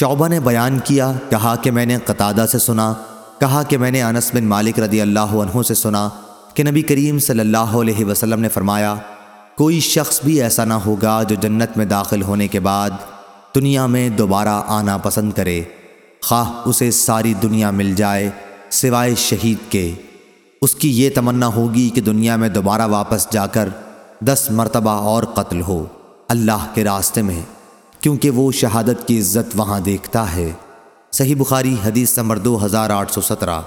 شعبہ نے بیان کیا، کہا کہ میں نے قطادہ سے سنا، کہا کہ میں نے انس بن مالک رضی اللہ عنہ سے سنا کہ نبی کریم صلی اللہ علیہ وسلم نے فرمایا، کوئی شخص بھی ایسا نہ ہوگا جو جنت میں داخل ہونے کے بعد دنیا میں دوبارہ آنا پسند کرے۔ خواہ اسے ساری دنیا مل جائے سوائے شہید کے۔ اس کی یہ تمنا ہوگی کہ دنیا میں دوبارہ واپس جا کر دس مرتبہ اور قتل ہو۔ اللہ کے راستے میں کیونکہ وہ شہادت کی عزت وہاں دیکھتا ہے۔ صحیح بخاری حدیث نمبر دو ہزار آٹھ سو سترہ۔